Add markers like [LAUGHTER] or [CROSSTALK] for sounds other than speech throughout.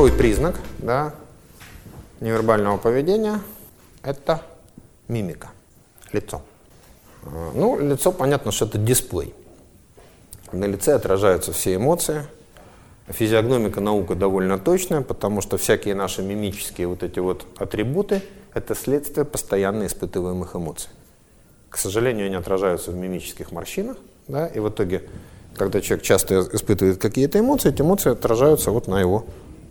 второй признак да, невербального поведения – это мимика, лицо. А, ну, лицо, понятно, что это дисплей. На лице отражаются все эмоции. Физиогномика наука довольно точная, потому что всякие наши мимические вот эти вот атрибуты – это следствие постоянно испытываемых эмоций. К сожалению, они отражаются в мимических морщинах, да, и в итоге, когда человек часто испытывает какие-то эмоции, эти эмоции отражаются вот на его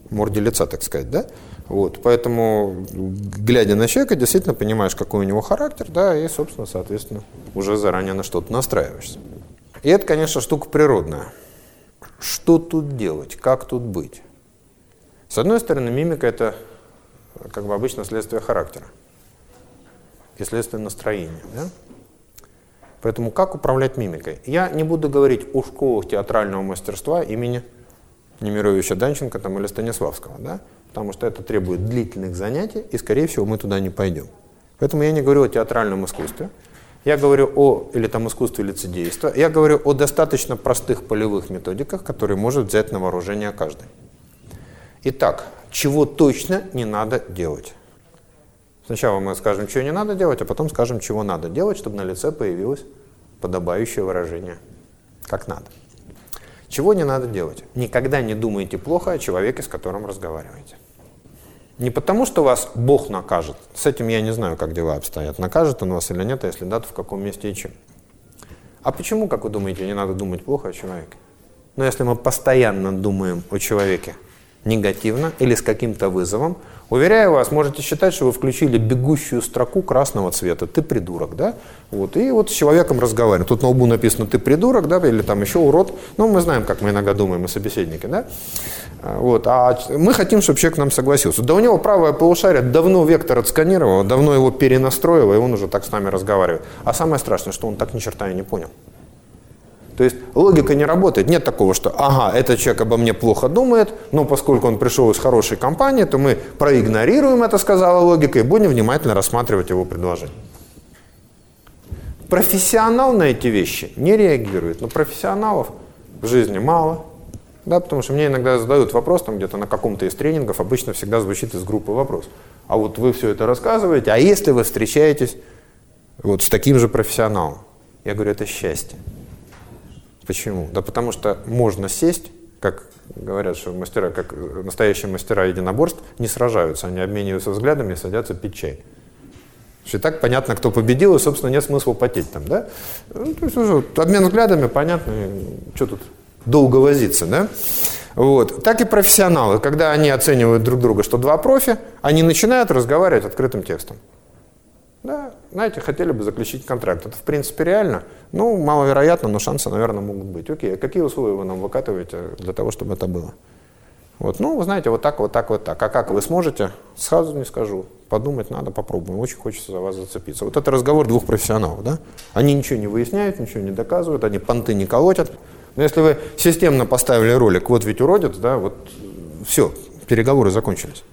морде лица, так сказать, да. Вот, поэтому, глядя на человека, действительно понимаешь, какой у него характер, да, и, собственно, соответственно, уже заранее на что-то настраиваешься. И это, конечно, штука природная. Что тут делать? Как тут быть? С одной стороны, мимика – это, как бы обычно, следствие характера и следствие настроения. Да? Поэтому как управлять мимикой? Я не буду говорить о школах театрального мастерства имени Немировича Данченко там, или Станиславского, да? потому что это требует длительных занятий, и, скорее всего, мы туда не пойдем. Поэтому я не говорю о театральном искусстве, я говорю о, или там искусстве лицедейства, я говорю о достаточно простых полевых методиках, которые может взять на вооружение каждый. Итак, чего точно не надо делать? Сначала мы скажем, чего не надо делать, а потом скажем, чего надо делать, чтобы на лице появилось подобающее выражение, как надо. Чего не надо делать? Никогда не думайте плохо о человеке, с которым разговариваете. Не потому, что вас Бог накажет. С этим я не знаю, как дела обстоят. Накажет он вас или нет, а если да, то в каком месте и чем. А почему, как вы думаете, не надо думать плохо о человеке? Но если мы постоянно думаем о человеке негативно или с каким-то вызовом, Уверяю вас, можете считать, что вы включили бегущую строку красного цвета. Ты придурок, да? Вот, и вот с человеком разговариваем. Тут на лбу написано «ты придурок», да, или там еще «урод». Ну, мы знаем, как мы иногда думаем, мы собеседники, да? А, вот, а мы хотим, чтобы человек нам согласился. Да у него правое полушарие давно вектор отсканировало, давно его перенастроило, и он уже так с нами разговаривает. А самое страшное, что он так ни черта и не понял. То есть логика не работает. Нет такого, что ага, этот человек обо мне плохо думает, но поскольку он пришел из хорошей компании, то мы проигнорируем это, сказала логика, и будем внимательно рассматривать его предложение. Профессионал на эти вещи не реагирует, но профессионалов в жизни мало. Да, потому что мне иногда задают вопрос, там где-то на каком-то из тренингов, обычно всегда звучит из группы вопрос. А вот вы все это рассказываете, а если вы встречаетесь вот с таким же профессионалом? Я говорю, это счастье. Почему? Да потому что можно сесть, как говорят, что мастера, как настоящие мастера единоборств, не сражаются, они обмениваются взглядами и садятся пить чай. И так понятно, кто победил, и, собственно, нет смысла потеть там, да? Ну, то есть уже обмен взглядами, понятно, что тут долго возиться, да? Вот. Так и профессионалы, когда они оценивают друг друга, что два профи, они начинают разговаривать открытым текстом. Да, знаете, хотели бы заключить контракт. Это, в принципе, реально. Ну, маловероятно, но шансы, наверное, могут быть. Окей, а какие условия вы нам выкатываете для того, чтобы это было? Вот, ну, вы знаете, вот так, вот так, вот так. А как вы сможете? Сразу не скажу. Подумать надо, попробуем. Очень хочется за вас зацепиться. Вот это разговор двух профессионалов, да? Они ничего не выясняют, ничего не доказывают, они понты не колотят. Но если вы системно поставили ролик, вот ведь уродец, да, вот все, переговоры закончились.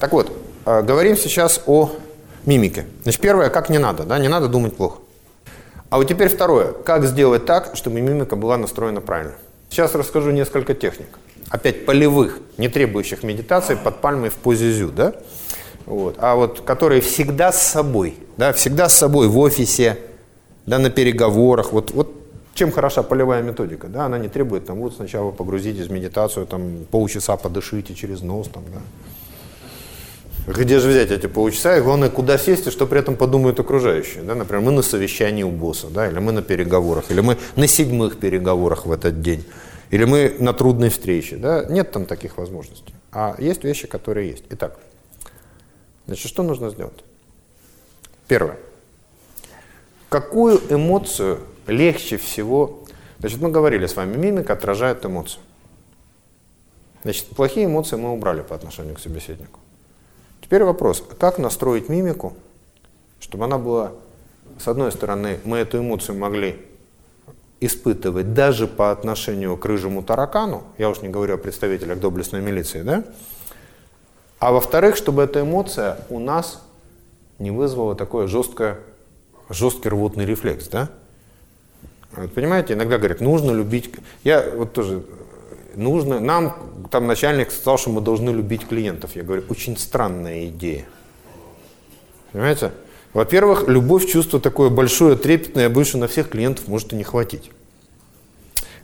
Так вот, а, говорим сейчас о мимики. Значит, первое, как не надо, да, не надо думать плохо. А вот теперь второе, как сделать так, чтобы мимика была настроена правильно. Сейчас расскажу несколько техник. Опять полевых, не требующих медитации под пальмой в позе зю, да? Вот. А вот которые всегда с собой, да, всегда с собой в офисе, да, на переговорах. Вот, вот чем хороша полевая методика, да, она не требует там вот сначала погрузитесь в медитацию, там полчаса подышите через нос, там, да, где же взять эти полчаса, и главное, куда сесть, и что при этом подумают окружающие. Да? Например, мы на совещании у босса, да? или мы на переговорах, или мы на седьмых переговорах в этот день, или мы на трудной встрече. Да? Нет там таких возможностей. А есть вещи, которые есть. Итак, значит, что нужно сделать? Первое. Какую эмоцию легче всего... Значит, мы говорили с вами, мимика отражает эмоцию. Значит, плохие эмоции мы убрали по отношению к собеседнику. Теперь вопрос, как настроить мимику, чтобы она была, с одной стороны, мы эту эмоцию могли испытывать даже по отношению к рыжему таракану, я уж не говорю о представителях доблестной милиции, да? А во-вторых, чтобы эта эмоция у нас не вызвала такое жесткое, жесткий рвотный рефлекс, да? Вот, понимаете, иногда говорят, нужно любить... Я вот тоже нужно, нам там начальник сказал, что мы должны любить клиентов. Я говорю, очень странная идея. Понимаете? Во-первых, любовь, чувство такое большое, трепетное, больше на всех клиентов может и не хватить.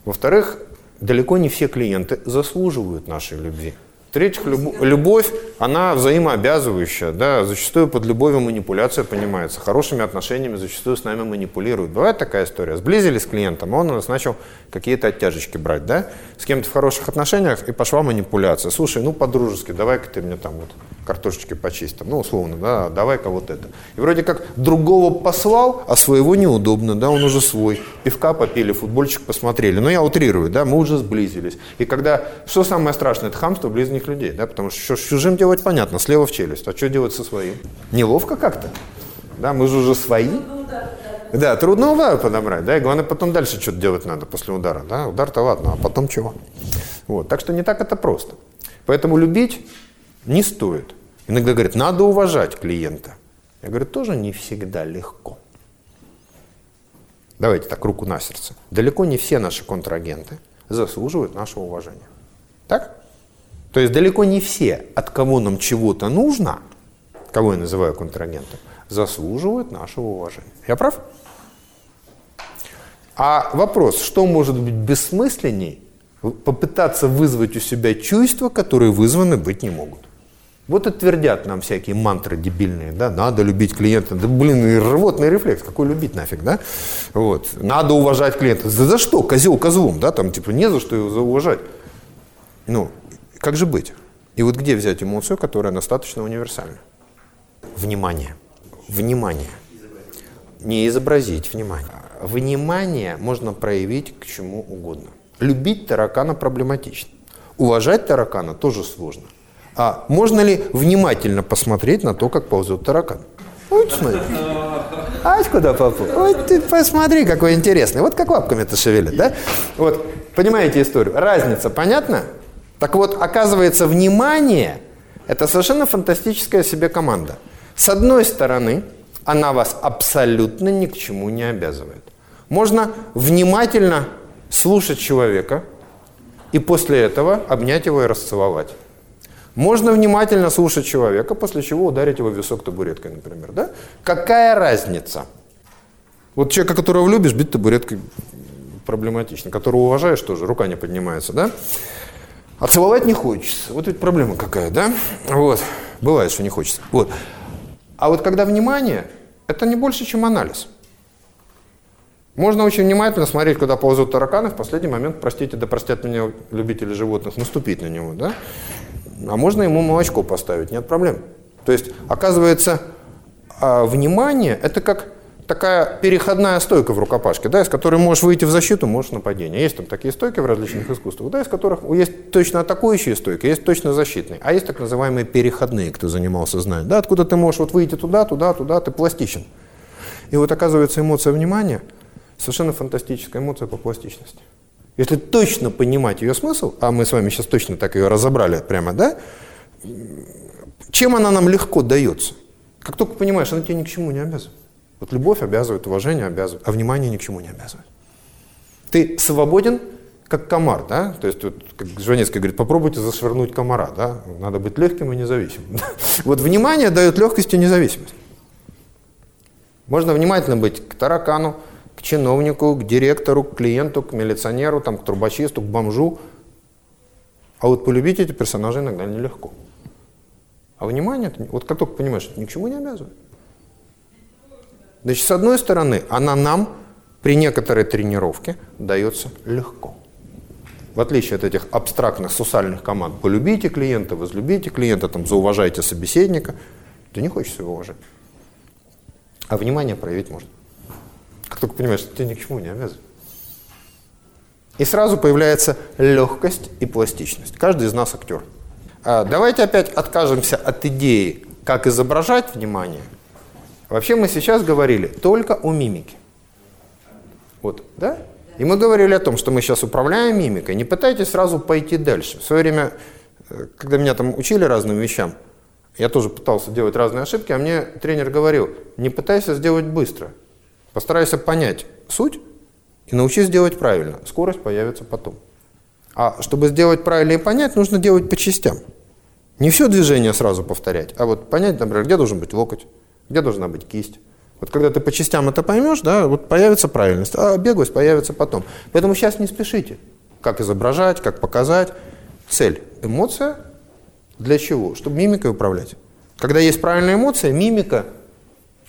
Во-вторых, далеко не все клиенты заслуживают нашей любви. В-третьих, любовь, она взаимообязывающая. Да? Зачастую под любовью манипуляция понимается. Хорошими отношениями зачастую с нами манипулируют. Бывает такая история. Сблизились с клиентом, он у нас начал какие-то оттяжечки брать. Да? С кем-то в хороших отношениях и пошла манипуляция. Слушай, ну по-дружески, давай-ка ты мне там вот картошечки почистим. Ну, условно, да, давай-ка вот это. И вроде как другого послал, а своего неудобно, да, он уже свой. Пивка попили, футбольчик посмотрели. Но я утрирую, да, мы уже сблизились. И когда, что самое страшное, это хамство близких людей, да, потому что что с чужим делать понятно, слева в челюсть, а что делать со своим? Неловко как-то, да, мы же уже свои. Да, трудно удар подобрать, да, и главное потом дальше что-то делать надо после удара, да, удар-то ладно, а потом чего? Вот, так что не так это просто. Поэтому любить не стоит. Иногда говорят, надо уважать клиента. Я говорю, тоже не всегда легко. Давайте так, руку на сердце. Далеко не все наши контрагенты заслуживают нашего уважения. Так? То есть далеко не все, от кого нам чего-то нужно, кого я называю контрагентом, заслуживают нашего уважения. Я прав? А вопрос, что может быть бессмысленней, попытаться вызвать у себя чувства, которые вызваны быть не могут. Вот и твердят нам всякие мантры дебильные, да, надо любить клиента, да блин, рвотный рефлекс, какой любить нафиг, да, вот, надо уважать клиента, за, за что, козел козлом, да, там, типа, не за что его зауважать, ну, как же быть? И вот где взять эмоцию, которая достаточно универсальна? Внимание. Внимание. Не изобразить внимание. Внимание можно проявить к чему угодно. Любить таракана проблематично. Уважать таракана тоже сложно. А можно ли внимательно посмотреть на то, как ползет таракан? Вот смотри. А куда попал? Вот ты посмотри, какой интересный. Вот как лапками-то шевелит, да? Вот, понимаете историю? Разница понятна? Так вот, оказывается, внимание – это совершенно фантастическая себе команда. С одной стороны, она вас абсолютно ни к чему не обязывает. Можно внимательно слушать человека и после этого обнять его и расцеловать. Можно внимательно слушать человека, после чего ударить его в висок табуреткой, например. Да? Какая разница? Вот человека, которого любишь, бить табуреткой проблематично. Которого уважаешь тоже, рука не поднимается. Да? А целовать не хочется. Вот ведь проблема какая, да? Вот. Бывает, что не хочется. Вот. А вот когда внимание, это не больше, чем анализ. Можно очень внимательно смотреть, куда ползут тараканы, в последний момент, простите, да простят меня любители животных, наступить на него, да? А можно ему молочко поставить, нет проблем. То есть, оказывается, а, внимание – это как такая переходная стойка в рукопашке, да, из которой можешь выйти в защиту, можешь нападение. Есть там такие стойки в различных искусствах, да, из которых есть точно атакующие стойки, есть точно защитные, а есть так называемые переходные, кто занимался, знает, да, откуда ты можешь вот выйти туда, туда, туда, ты пластичен. И вот оказывается эмоция внимания совершенно фантастическая эмоция по пластичности. Если точно понимать ее смысл, а мы с вами сейчас точно так ее разобрали прямо, да, чем она нам легко дается? Как только понимаешь, она тебе ни к чему не обязывает. Вот любовь обязывает, уважение обязывает, а внимание ни к чему не обязывает. Ты свободен, как комар, да? То есть, вот, как Жванецкий говорит, попробуйте зашвырнуть комара, да? Надо быть легким и независимым. [LAUGHS] Вот внимание дает легкость и независимость. Можно внимательно быть к таракану, к чиновнику, к директору, к клиенту, к милиционеру, там, к трубочисту, к бомжу. А вот полюбить эти персонажи иногда нелегко. А внимание, вот как только понимаешь, это ни к чему не обязывает. Значит, с одной стороны, она нам при некоторой тренировке дается легко. В отличие от этих абстрактных сусальных команд «полюбите клиента», «возлюбите клиента», там, «зауважайте собеседника», ты не хочешь его уважать. А внимание проявить можно. Только понимаешь, что ты ни к чему не обязан. И сразу появляется легкость и пластичность. Каждый из нас актер. А давайте опять откажемся от идеи, как изображать внимание – Вообще мы сейчас говорили только о мимике. Вот, да? И мы говорили о том, что мы сейчас управляем мимикой. Не пытайтесь сразу пойти дальше. В свое время, э, когда меня там учили разным вещам, я тоже пытался делать разные ошибки, а мне тренер говорил, не пытайся сделать быстро. Постарайся понять суть и научись делать правильно. Скорость появится потом. А чтобы сделать правильно и понять, нужно делать по частям. Не все движение сразу повторять, а вот понять, например, где должен быть локоть, где должна быть кисть. Вот когда ты по частям это поймешь, да, вот появится правильность, а беглость появится потом. Поэтому сейчас не спешите. Как изображать, как показать. Цель. Эмоция. Для чего? Чтобы мимикой управлять. Когда есть правильная эмоция, мимика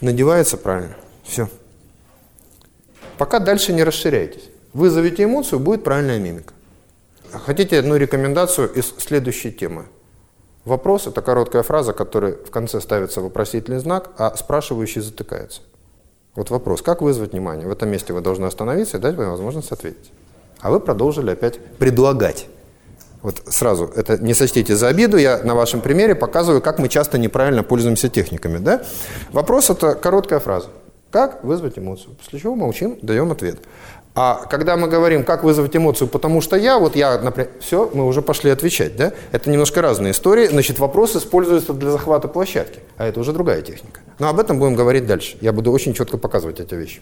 надевается правильно. Все. Пока дальше не расширяйтесь. Вызовите эмоцию, будет правильная мимика. Хотите одну рекомендацию из следующей темы? Вопрос – это короткая фраза, которая в конце ставится вопросительный знак, а спрашивающий затыкается. Вот вопрос, как вызвать внимание? В этом месте вы должны остановиться и дать вам возможность ответить. А вы продолжили опять предлагать. Вот сразу, это не сочтите за обиду, я на вашем примере показываю, как мы часто неправильно пользуемся техниками. Да? Вопрос – это короткая фраза. Как вызвать эмоцию? После чего молчим, даем ответ. А когда мы говорим, как вызвать эмоцию, потому что я, вот я, например, все, мы уже пошли отвечать, да? Это немножко разные истории. Значит, вопрос используется для захвата площадки, а это уже другая техника. Но об этом будем говорить дальше. Я буду очень четко показывать эти вещи.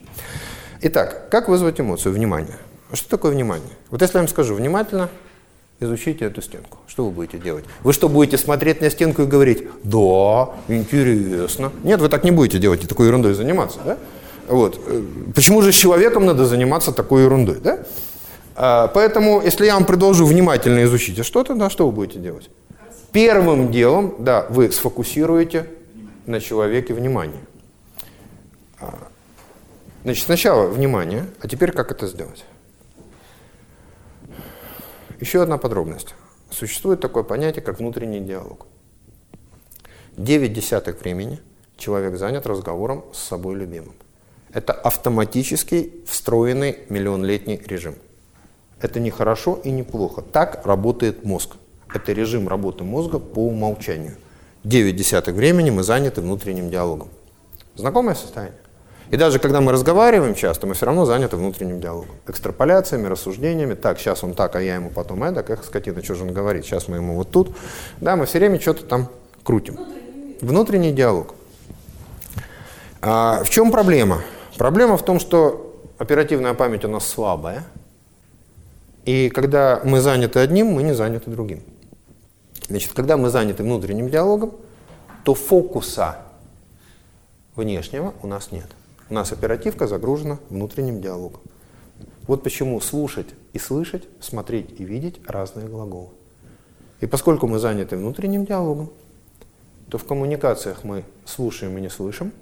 Итак, как вызвать эмоцию? Внимание. Что такое внимание? Вот если я вам скажу внимательно, изучите эту стенку. Что вы будете делать? Вы что, будете смотреть на стенку и говорить, да, интересно? Нет, вы так не будете делать и такой ерундой заниматься, да? Вот. Почему же с человеком надо заниматься такой ерундой? Да? А, поэтому, если я вам предложу внимательно изучить что-то, да, что вы будете делать? Первым делом, да, вы сфокусируете на человеке внимание. А, значит, сначала внимание, а теперь как это сделать? Еще одна подробность. Существует такое понятие, как внутренний диалог. 9 десятых времени человек занят разговором с собой любимым. Это автоматический встроенный миллионлетний режим. Это не хорошо и не плохо. Так работает мозг. Это режим работы мозга по умолчанию. 9 десятых времени мы заняты внутренним диалогом. Знакомое состояние? И даже когда мы разговариваем часто, мы все равно заняты внутренним диалогом. Экстраполяциями, рассуждениями. Так, сейчас он так, а я ему потом это. Как скотина, что же он говорит? Сейчас мы ему вот тут. Да, мы все время что-то там крутим. Внутренний диалог. А в чем проблема? Проблема в том, что оперативная память у нас слабая, и когда мы заняты одним, мы не заняты другим. Значит, когда мы заняты внутренним диалогом, то фокуса внешнего у нас нет. У нас оперативка загружена внутренним диалогом. Вот почему слушать и слышать, смотреть и видеть разные глаголы. И поскольку мы заняты внутренним диалогом, то в коммуникациях мы слушаем и не слышим,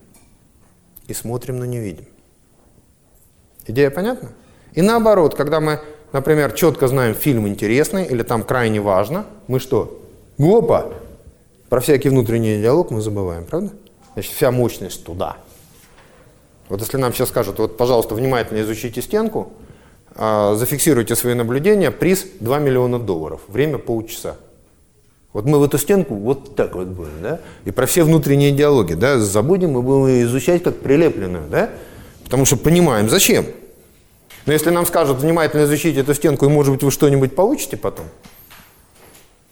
и смотрим, но не видим. Идея понятна? И наоборот, когда мы, например, четко знаем фильм интересный или там крайне важно, мы что? Опа! Про всякий внутренний диалог мы забываем, правда? Значит, вся мощность туда. Вот если нам сейчас скажут, вот, пожалуйста, внимательно изучите стенку, э, зафиксируйте свои наблюдения, приз 2 миллиона долларов, время полчаса. Вот мы в эту стенку вот так вот будем, да? И про все внутренние диалоги, да, забудем, мы будем изучать как прилепленную, да? Потому что понимаем, зачем. Но если нам скажут внимательно изучить эту стенку, и, может быть, вы что-нибудь получите потом,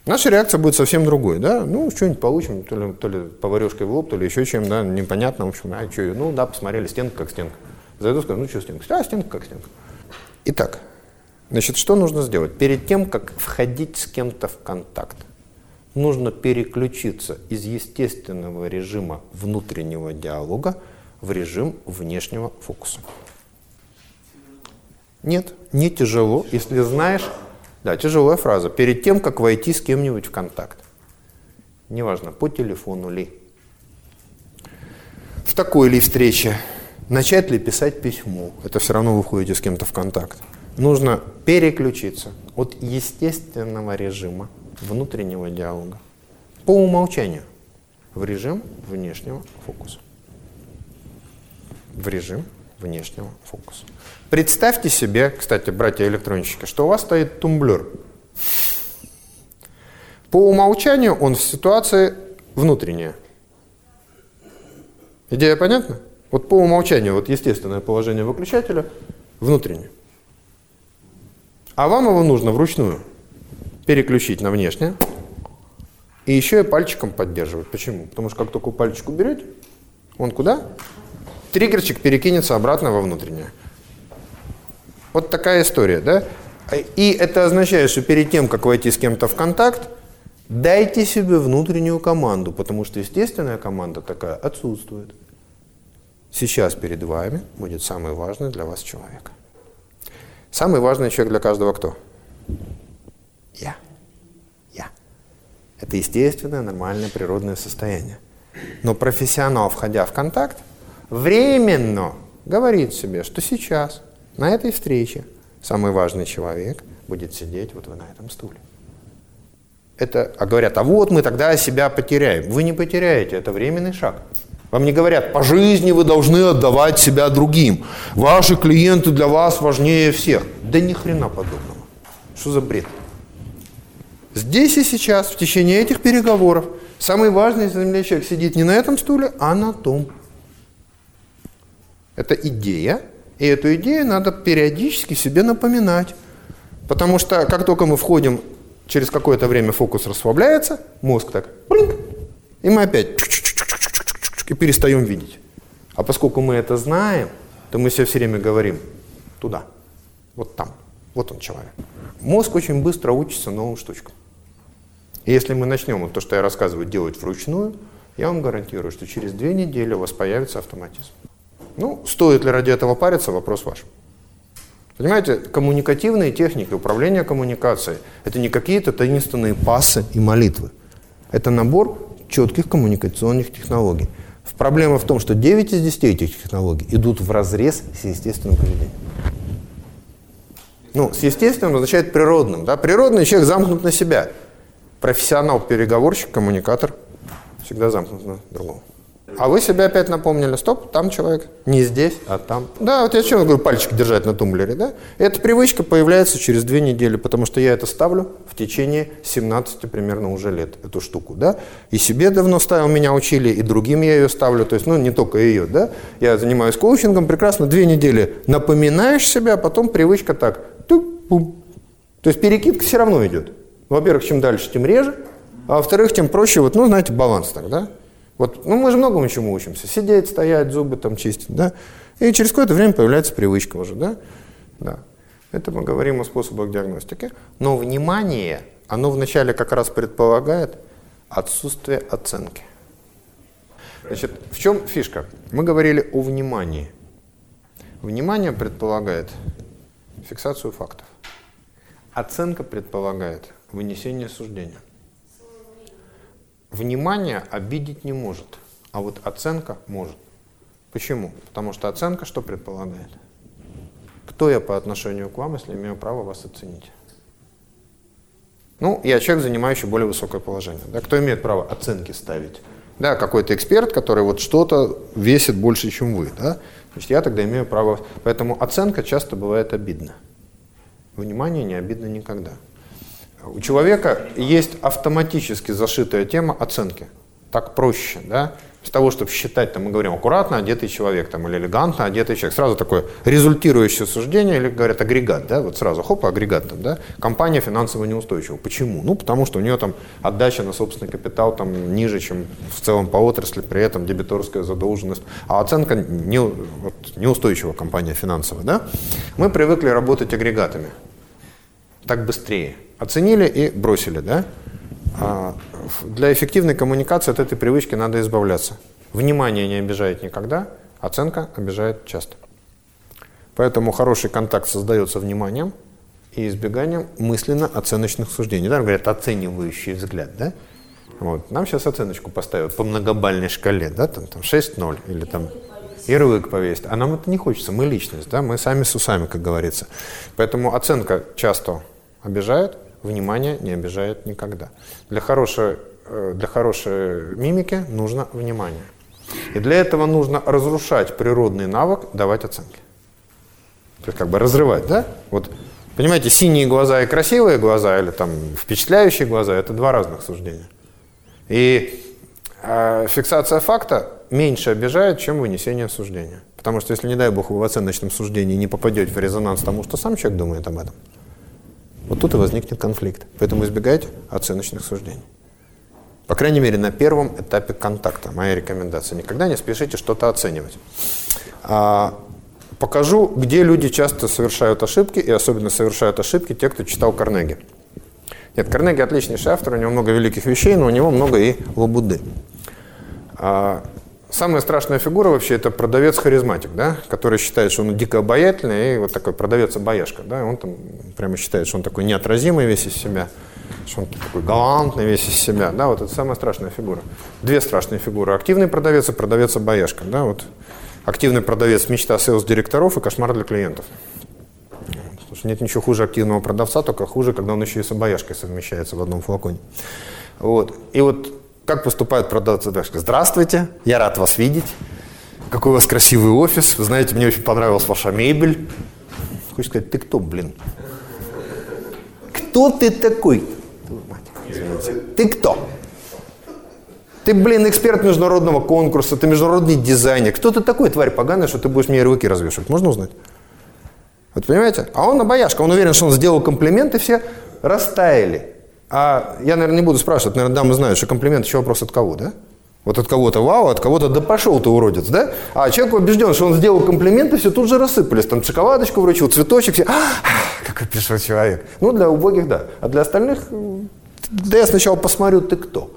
наша реакция будет совсем другой, да? Ну, что-нибудь получим, то ли, то ли поварешкой в лоб, то ли еще чем, да, непонятно, в общем, а что, ну, да, посмотрели, стенка как стенка. Зайду, скажу, ну, что стенка? А, стенка как стенка. Итак, значит, что нужно сделать? Перед тем, как входить с кем-то в контакт, нужно переключиться из естественного режима внутреннего диалога в режим внешнего фокуса. Нет, не тяжело, если знаешь... Да, тяжелая фраза. Перед тем, как войти с кем-нибудь в контакт. Неважно, по телефону ли. В такой ли встрече. Начать ли писать письмо. Это все равно вы входите с кем-то в контакт. Нужно переключиться от естественного режима внутреннего диалога по умолчанию в режим внешнего фокуса. В режим внешнего фокуса. Представьте себе, кстати, братья-электронщики, что у вас стоит тумблер. По умолчанию он в ситуации внутренняя. Идея понятна? Вот по умолчанию, вот естественное положение выключателя внутреннее. А вам его нужно вручную переключить на внешнее. И еще и пальчиком поддерживать. Почему? Потому что как только пальчик уберете, он куда? Триггерчик перекинется обратно во внутреннее. Вот такая история, да? И это означает, что перед тем, как войти с кем-то в контакт, дайте себе внутреннюю команду, потому что естественная команда такая отсутствует. Сейчас перед вами будет самый важный для вас человек. Самый важный человек для каждого кто? Я. Я. Это естественное, нормальное, природное состояние. Но профессионал, входя в контакт, временно говорит себе, что сейчас, на этой встрече, самый важный человек будет сидеть вот на этом стуле. Это, а говорят, а вот мы тогда себя потеряем. Вы не потеряете, это временный шаг. Вам не говорят, по жизни вы должны отдавать себя другим. Ваши клиенты для вас важнее всех. Да ни хрена подобного. Что за бред? Здесь и сейчас, в течение этих переговоров, самый важный земле человек сидит не на этом стуле, а на том. Это идея, и эту идею надо периодически себе напоминать. Потому что как только мы входим, через какое-то время фокус расслабляется, мозг так, и мы опять и перестаем видеть. А поскольку мы это знаем, то мы себе все время говорим туда, вот там, вот он человек. Мозг очень быстро учится новым штучкам. И если мы начнем вот то, что я рассказываю, делать вручную, я вам гарантирую, что через две недели у вас появится автоматизм. Ну, стоит ли ради этого париться, вопрос ваш. Понимаете, коммуникативные техники управления коммуникацией – это не какие-то таинственные пасы и молитвы. Это набор четких коммуникационных технологий. Проблема в том, что 9 из 10 этих технологий идут в разрез с естественным поведением. Ну, с естественным означает природным. Да? Природный человек замкнут на себя. Профессионал, переговорщик, коммуникатор всегда замкнут на другого. А вы себе опять напомнили, стоп, там человек, не здесь, а там. Да, вот я что говорю, пальчик держать на тумблере, да? Эта привычка появляется через две недели, потому что я это ставлю в течение 17 примерно уже лет, эту штуку, да? И себе давно ставил, меня учили, и другим я ее ставлю, то есть, ну, не только ее, да? Я занимаюсь коучингом, прекрасно, две недели напоминаешь себя, а потом привычка так, тук-пум. То есть перекидка все равно идет. Во-первых, чем дальше, тем реже, а во-вторых, тем проще, вот, ну, знаете, баланс так, да? Вот, ну, мы же многому чему учимся. Сидеть, стоять, зубы там чистить, да? И через какое-то время появляется привычка уже, да? Да. Это мы говорим о способах диагностики. Но внимание, оно вначале как раз предполагает отсутствие оценки. Значит, в чем фишка? Мы говорили о внимании. Внимание предполагает фиксацию фактов. Оценка предполагает вынесение суждения. Внимание обидеть не может, а вот оценка может. Почему? Потому что оценка что предполагает? Кто я по отношению к вам, если имею право вас оценить? Ну, я человек, занимающий более высокое положение. Да? Кто имеет право оценки ставить? Да, какой-то эксперт, который вот что-то весит больше, чем вы. Да? Значит, я тогда имею право... Поэтому оценка часто бывает обидна. Внимание не обидно никогда. У человека есть автоматически зашитая тема оценки. Так проще, да? С того, чтобы считать, там, мы говорим, аккуратно одетый человек там, или элегантно одетый человек. Сразу такое результирующее суждение, или говорят агрегат, да, вот сразу, хоп, агрегат там, да. Компания финансово неустойчива. Почему? Ну, потому что у нее там отдача на собственный капитал там ниже, чем в целом по отрасли, при этом дебиторская задолженность, а оценка не, вот, неустойчива компания финансовая, да. Мы привыкли работать агрегатами. Так быстрее оценили и бросили, да? А для эффективной коммуникации от этой привычки надо избавляться. Внимание не обижает никогда, оценка обижает часто. Поэтому хороший контакт создается вниманием и избеганием мысленно оценочных суждений. Да, говорят, оценивающий взгляд, да? Вот. Нам сейчас оценочку поставят по многобальной шкале, да, там, там 6-0 или там ярлык повесить. А нам это не хочется, мы личность, да, мы сами с усами, как говорится. Поэтому оценка часто обижает, внимание не обижает никогда. Для хорошей, э, для хорошей мимики нужно внимание. И для этого нужно разрушать природный навык давать оценки. То есть как бы разрывать, да? Вот, понимаете, синие глаза и красивые глаза, или там впечатляющие глаза, это два разных суждения. И э, фиксация факта меньше обижает, чем вынесение суждения. Потому что если, не дай бог, вы в оценочном суждении не попадете в резонанс тому, что сам человек думает об этом, вот тут и возникнет конфликт. Поэтому избегайте оценочных суждений. По крайней мере, на первом этапе контакта. Моя рекомендация. Никогда не спешите что-то оценивать. А, покажу, где люди часто совершают ошибки, и особенно совершают ошибки те, кто читал Карнеги. Нет, Карнеги отличнейший автор, у него много великих вещей, но у него много и лабуды. А, самая страшная фигура вообще это продавец-харизматик, да, который считает, что он дико обаятельный, и вот такой продавец-обаяшка. Да, он там прямо считает, что он такой неотразимый весь из себя, что он такой галантный весь из себя. Да, вот это самая страшная фигура. Две страшные фигуры. Активный продавец и продавец-обаяшка. Да, вот активный продавец – мечта селс-директоров и кошмар для клиентов. Потому что нет ничего хуже активного продавца, только хуже, когда он еще и с обаяшкой совмещается в одном флаконе. Вот. И вот как поступает продавцы? Здравствуйте, я рад вас видеть. Какой у вас красивый офис. Вы знаете, мне очень понравилась ваша мебель. Хочешь сказать, ты кто, блин? Кто ты такой? Извините. Ты кто? Ты, блин, эксперт международного конкурса, ты международный дизайнер. Кто ты такой, тварь поганая, что ты будешь мне ярлыки развешивать? Можно узнать? Вот понимаете? А он обаяшка, он уверен, что он сделал комплимент, и все растаяли. А я, наверное, не буду спрашивать, наверное, дамы знают, что комплимент еще вопрос от кого, да? Вот от кого-то вау, от кого-то да пошел ты уродец, да? А человек убежден, что он сделал комплименты, все тут же рассыпались. Там шоколадочку вручил, цветочек, все. А, какой пришел человек. Ну, для убогих, да. А для остальных, да я сначала посмотрю, ты кто.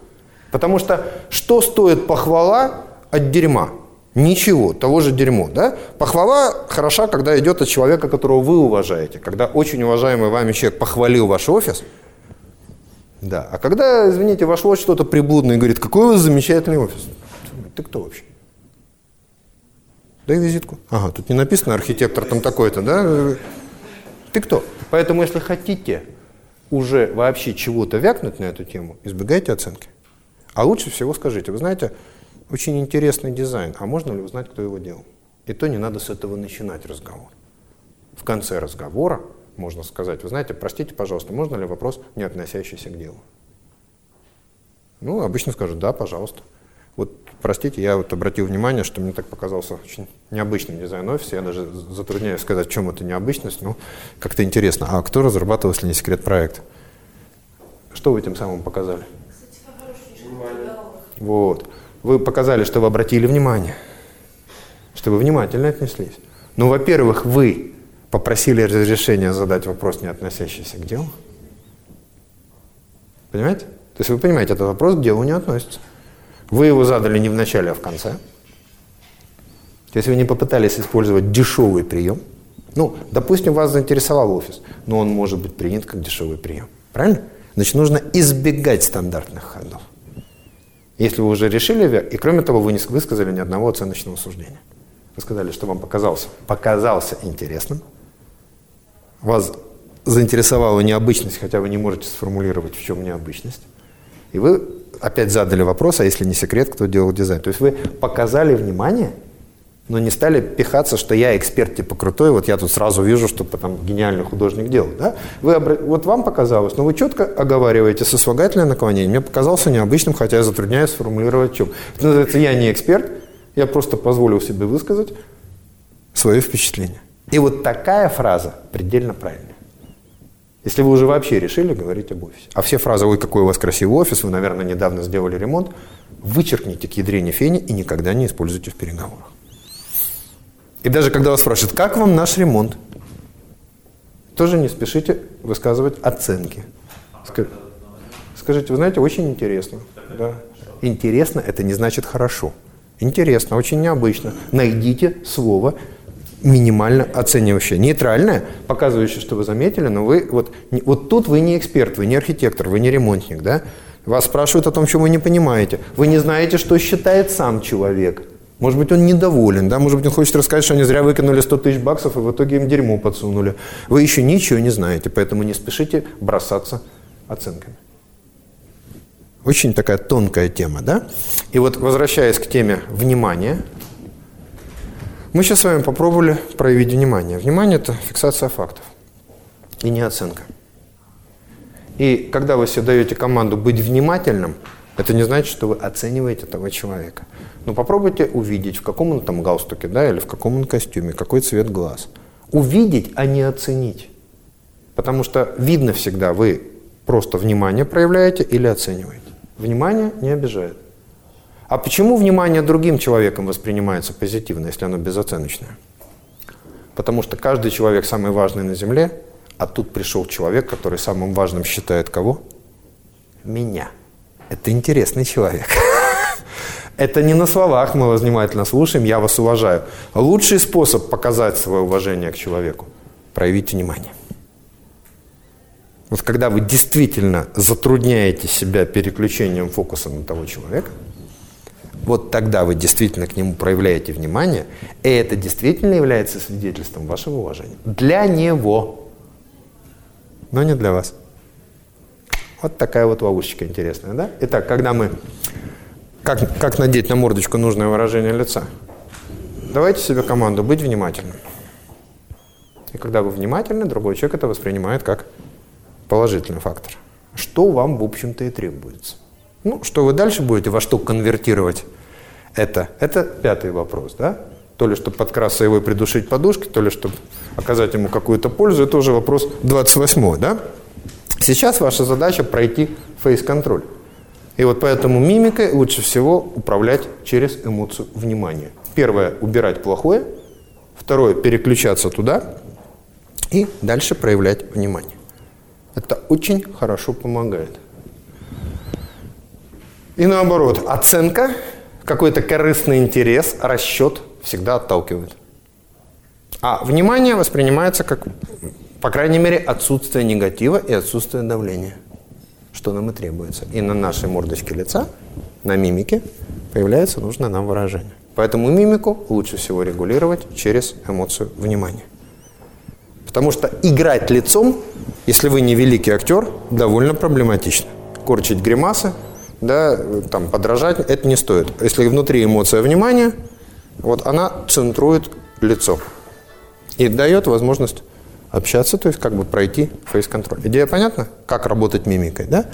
Потому что что стоит похвала от дерьма? Ничего, того же дерьмо. Да? Похвала хороша, когда идет от человека, которого вы уважаете. Когда очень уважаемый вами человек похвалил ваш офис – да. А когда, извините, вошло что-то приблудное и говорит, какой у вас замечательный офис. Ты кто вообще? Дай визитку. Ага, тут не написано архитектор там такой-то, да? Ты кто? Поэтому, если хотите уже вообще чего-то вякнуть на эту тему, избегайте оценки. А лучше всего скажите, вы знаете, очень интересный дизайн, а можно ли узнать, кто его делал? И то не надо с этого начинать разговор. В конце разговора можно сказать, вы знаете, простите, пожалуйста, можно ли вопрос, не относящийся к делу? Ну, обычно скажут, да, пожалуйста. Вот, простите, я вот обратил внимание, что мне так показался очень необычным дизайн офиса. Я даже затрудняюсь сказать, в чем это необычность, но как-то интересно. А кто разрабатывал, если не секрет, проект? Что вы тем самым показали? Вот. Вы показали, что вы обратили внимание, что вы внимательно отнеслись. Ну, во-первых, вы попросили разрешения задать вопрос, не относящийся к делу. Понимаете? То есть вы понимаете, этот вопрос к делу не относится. Вы его задали не в начале, а в конце. То есть вы не попытались использовать дешевый прием. Ну, допустим, вас заинтересовал офис, но он может быть принят как дешевый прием. Правильно? Значит, нужно избегать стандартных ходов. Если вы уже решили, и кроме того, вы не высказали ни одного оценочного суждения. Вы сказали, что вам показался, показался интересным, вас заинтересовала необычность, хотя вы не можете сформулировать, в чем необычность. И вы опять задали вопрос, а если не секрет, кто делал дизайн. То есть вы показали внимание, но не стали пихаться, что я эксперт типа крутой, вот я тут сразу вижу, что там гениальный художник делал. Да? Вы, вот вам показалось, но вы четко оговариваете сослагательное наклонение. Мне показался необычным, хотя я затрудняюсь сформулировать в чем. Это называется «я не эксперт», я просто позволил себе высказать свое впечатление. И вот такая фраза предельно правильная. Если вы уже вообще решили говорить об офисе. А все фразы «Ой, какой у вас красивый офис», вы, наверное, недавно сделали ремонт, вычеркните к ядрене фени и никогда не используйте в переговорах. И даже когда вас спрашивают, как вам наш ремонт, тоже не спешите высказывать оценки. Скажите, вы знаете, очень интересно. Да. Интересно – это не значит хорошо. Интересно, очень необычно. Найдите слово минимально оценивающее. Нейтральное, показывающее, что вы заметили, но вы вот, вот тут вы не эксперт, вы не архитектор, вы не ремонтник, да? Вас спрашивают о том, чем вы не понимаете. Вы не знаете, что считает сам человек. Может быть, он недоволен, да? Может быть, он хочет рассказать, что они зря выкинули 100 тысяч баксов, и в итоге им дерьмо подсунули. Вы еще ничего не знаете, поэтому не спешите бросаться оценками. Очень такая тонкая тема, да? И вот возвращаясь к теме внимания, мы сейчас с вами попробовали проявить внимание. Внимание – это фиксация фактов и не оценка. И когда вы себе даете команду быть внимательным, это не значит, что вы оцениваете этого человека. Но попробуйте увидеть, в каком он там галстуке, да, или в каком он костюме, какой цвет глаз. Увидеть, а не оценить. Потому что видно всегда, вы просто внимание проявляете или оцениваете. Внимание не обижает. А почему внимание другим человеком воспринимается позитивно, если оно безоценочное? Потому что каждый человек самый важный на Земле, а тут пришел человек, который самым важным считает кого? Меня. Это интересный человек. [LAUGHS] Это не на словах мы вас внимательно слушаем, я вас уважаю. Лучший способ показать свое уважение к человеку – проявить внимание. Вот когда вы действительно затрудняете себя переключением фокуса на того человека, вот тогда вы действительно к нему проявляете внимание, и это действительно является свидетельством вашего уважения. Для него, но не для вас. Вот такая вот ловушечка интересная, да? Итак, когда мы... Как, как надеть на мордочку нужное выражение лица? Давайте себе команду быть внимательным. И когда вы внимательны, другой человек это воспринимает как положительный фактор. Что вам, в общем-то, и требуется. Ну, что вы дальше будете, во что конвертировать это? Это пятый вопрос, да? То ли, чтобы подкрасться его и придушить подушки, то ли, чтобы оказать ему какую-то пользу. Это уже вопрос 28, да? Сейчас ваша задача пройти фейс-контроль. И вот поэтому мимикой лучше всего управлять через эмоцию внимания. Первое – убирать плохое. Второе – переключаться туда. И дальше проявлять внимание. Это очень хорошо помогает. И наоборот, оценка, какой-то корыстный интерес, расчет всегда отталкивает. А внимание воспринимается как, по крайней мере, отсутствие негатива и отсутствие давления, что нам и требуется. И на нашей мордочке лица, на мимике, появляется нужное нам выражение. Поэтому мимику лучше всего регулировать через эмоцию внимания. Потому что играть лицом, если вы не великий актер, довольно проблематично. Корчить гримасы, да, там, подражать, это не стоит. Если внутри эмоция внимания, вот она центрует лицо и дает возможность общаться, то есть как бы пройти фейс-контроль. Идея понятна? Как работать мимикой, да?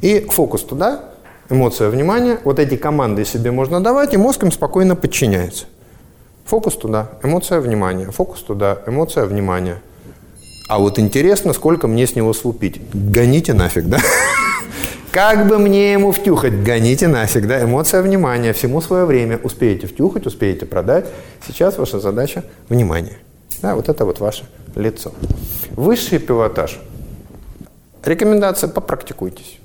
И фокус туда, эмоция внимания, вот эти команды себе можно давать, и мозг им спокойно подчиняется. Фокус туда, эмоция внимания, фокус туда, эмоция внимания – а вот интересно, сколько мне с него слупить. Гоните нафиг, да? [LAUGHS] Как бы мне ему втюхать? Гоните нафиг, да? Эмоция внимания, всему свое время. Успеете втюхать, успеете продать. Сейчас ваша задача – внимание. Да, вот это вот ваше лицо. Высший пилотаж. Рекомендация – попрактикуйтесь.